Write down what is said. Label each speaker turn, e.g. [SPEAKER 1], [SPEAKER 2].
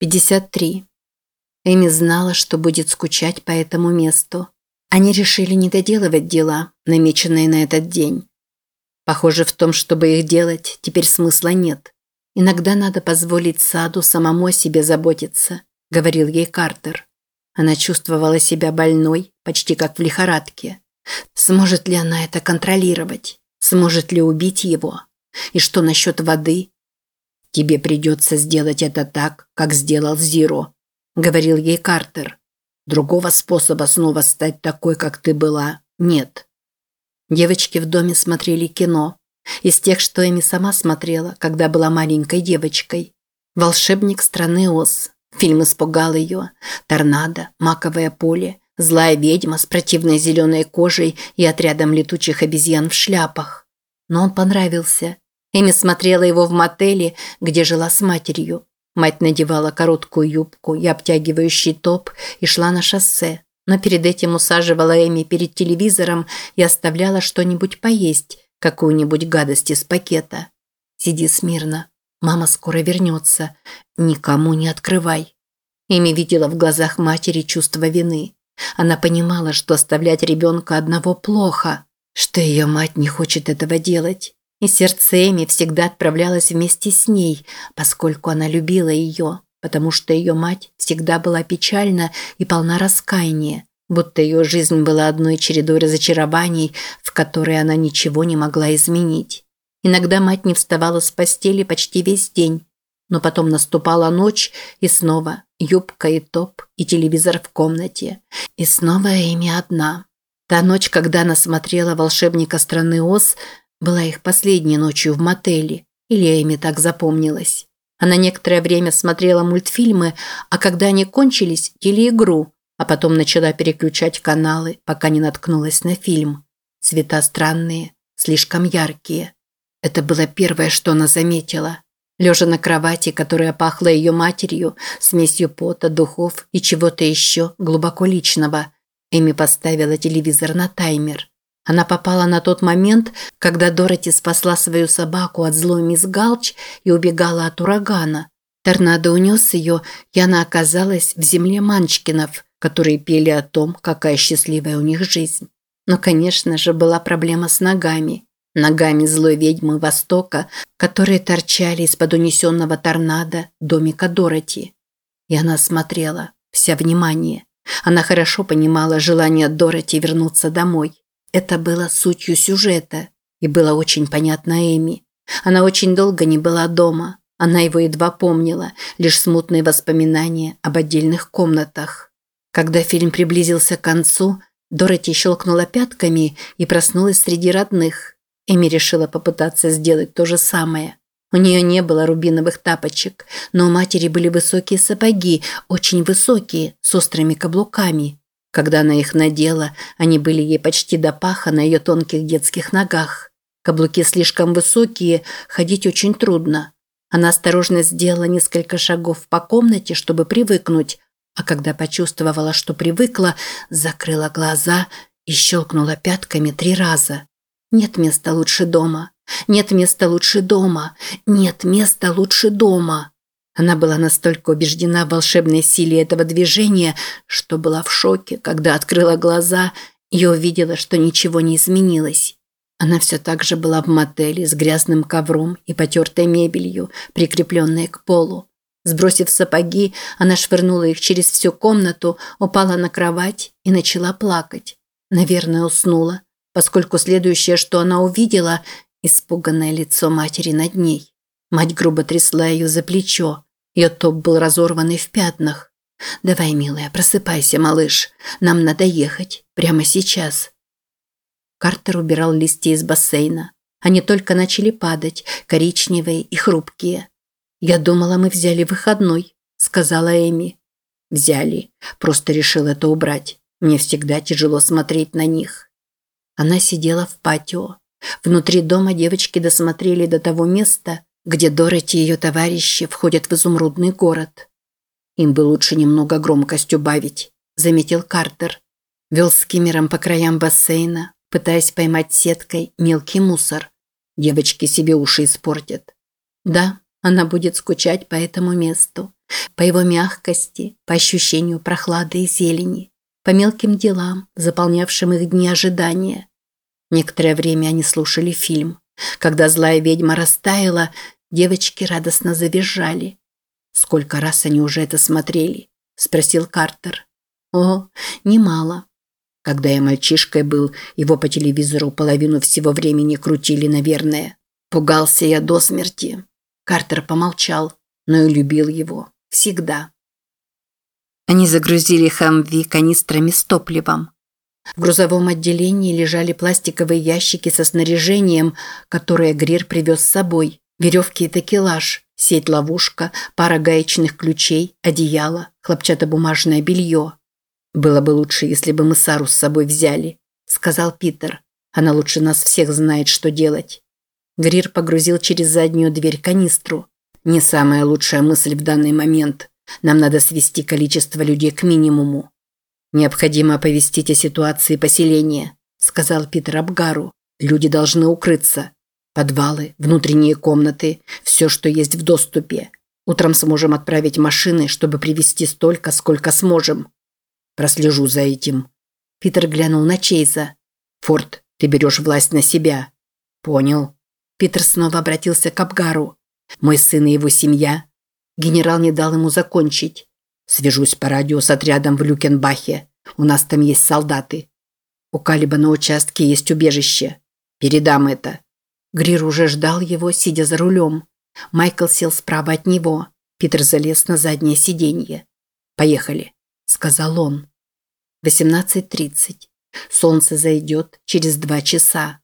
[SPEAKER 1] 53. Эми знала, что будет скучать по этому месту. Они решили не доделывать дела, намеченные на этот день. Похоже, в том, чтобы их делать, теперь смысла нет. Иногда надо позволить саду самому о себе заботиться, говорил ей Картер. Она чувствовала себя больной, почти как в лихорадке. Сможет ли она это контролировать? Сможет ли убить его? И что насчет воды? «Тебе придется сделать это так, как сделал Зиро», – говорил ей Картер. «Другого способа снова стать такой, как ты была, нет». Девочки в доме смотрели кино. Из тех, что Эми сама смотрела, когда была маленькой девочкой. «Волшебник страны Оз». Фильм испугал ее. «Торнадо», «Маковое поле», «Злая ведьма» с противной зеленой кожей и отрядом летучих обезьян в шляпах. Но он понравился. Эми смотрела его в мотеле, где жила с матерью. Мать надевала короткую юбку и обтягивающий топ и шла на шоссе. Но перед этим усаживала Эми перед телевизором и оставляла что-нибудь поесть, какую-нибудь гадость из пакета. «Сиди смирно. Мама скоро вернется. Никому не открывай». Эми видела в глазах матери чувство вины. Она понимала, что оставлять ребенка одного плохо, что ее мать не хочет этого делать. И сердце Эми всегда отправлялось вместе с ней, поскольку она любила ее, потому что ее мать всегда была печальна и полна раскаяния, будто ее жизнь была одной чередой разочарований, в которой она ничего не могла изменить. Иногда мать не вставала с постели почти весь день, но потом наступала ночь, и снова юбка и топ, и телевизор в комнате, и снова Эми одна. Та ночь, когда она смотрела «Волшебника страны Оз», была их последней ночью в мотеле, или Эми так запомнилась. Она некоторое время смотрела мультфильмы, а когда они кончились, телеигру, а потом начала переключать каналы, пока не наткнулась на фильм. Цвета странные, слишком яркие. Это было первое, что она заметила. Лежа на кровати, которая пахла ее матерью, смесью пота, духов и чего-то еще глубоко личного, Эми поставила телевизор на таймер. Она попала на тот момент, когда Дороти спасла свою собаку от злой мисс Галч и убегала от урагана. Торнадо унес ее, и она оказалась в земле Манчкинов, которые пели о том, какая счастливая у них жизнь. Но, конечно же, была проблема с ногами. Ногами злой ведьмы Востока, которые торчали из-под унесенного торнадо домика Дороти. И она смотрела, вся внимание. Она хорошо понимала желание Дороти вернуться домой. Это было сутью сюжета и было очень понятно Эми. Она очень долго не была дома. Она его едва помнила, лишь смутные воспоминания об отдельных комнатах. Когда фильм приблизился к концу, Дороти щелкнула пятками и проснулась среди родных. Эми решила попытаться сделать то же самое. У нее не было рубиновых тапочек, но у матери были высокие сапоги, очень высокие, с острыми каблуками. Когда она их надела, они были ей почти до паха на ее тонких детских ногах. Каблуки слишком высокие, ходить очень трудно. Она осторожно сделала несколько шагов по комнате, чтобы привыкнуть, а когда почувствовала, что привыкла, закрыла глаза и щелкнула пятками три раза. Нет места лучше дома. Нет места лучше дома. Нет места лучше дома. Она была настолько убеждена в волшебной силе этого движения, что была в шоке, когда открыла глаза и увидела, что ничего не изменилось. Она все так же была в мотеле с грязным ковром и потертой мебелью, прикрепленной к полу. Сбросив сапоги, она швырнула их через всю комнату, упала на кровать и начала плакать. Наверное, уснула, поскольку следующее, что она увидела – испуганное лицо матери над ней. Мать грубо трясла ее за плечо. Ее топ был разорван и в пятнах. «Давай, милая, просыпайся, малыш. Нам надо ехать. Прямо сейчас». Картер убирал листья из бассейна. Они только начали падать, коричневые и хрупкие. «Я думала, мы взяли выходной», – сказала Эми. «Взяли. Просто решил это убрать. Мне всегда тяжело смотреть на них». Она сидела в патио. Внутри дома девочки досмотрели до того места, где Дороти и ее товарищи входят в изумрудный город. Им бы лучше немного громкость убавить, заметил Картер. Вел скиммером по краям бассейна, пытаясь поймать сеткой мелкий мусор. Девочки себе уши испортят. Да, она будет скучать по этому месту. По его мягкости, по ощущению прохлады и зелени, по мелким делам, заполнявшим их дни ожидания. Некоторое время они слушали фильм. Когда злая ведьма растаяла, девочки радостно завизжали. «Сколько раз они уже это смотрели?» – спросил Картер. «О, немало. Когда я мальчишкой был, его по телевизору половину всего времени крутили, наверное. Пугался я до смерти. Картер помолчал, но и любил его. Всегда. Они загрузили Хамви канистрами с топливом. В грузовом отделении лежали пластиковые ящики со снаряжением, которое Грир привез с собой. Веревки и такелаж, сеть-ловушка, пара гаечных ключей, одеяло, хлопчатобумажное белье. «Было бы лучше, если бы мы Сару с собой взяли», – сказал Питер. «Она лучше нас всех знает, что делать». Грир погрузил через заднюю дверь канистру. «Не самая лучшая мысль в данный момент. Нам надо свести количество людей к минимуму». «Необходимо оповестить о ситуации поселения», – сказал Питер Абгару. «Люди должны укрыться. Подвалы, внутренние комнаты, все, что есть в доступе. Утром сможем отправить машины, чтобы привезти столько, сколько сможем. Прослежу за этим. Питер глянул на Чейза. Форд, ты берешь власть на себя. Понял. Питер снова обратился к Абгару. Мой сын и его семья. Генерал не дал ему закончить. Свяжусь по радио с отрядом в Люкенбахе. У нас там есть солдаты. У Калиба на участке есть убежище. Передам это. Грир уже ждал его, сидя за рулем. Майкл сел справа от него. Питер залез на заднее сиденье. Поехали сказал он. 18.30. Солнце зайдет через два часа.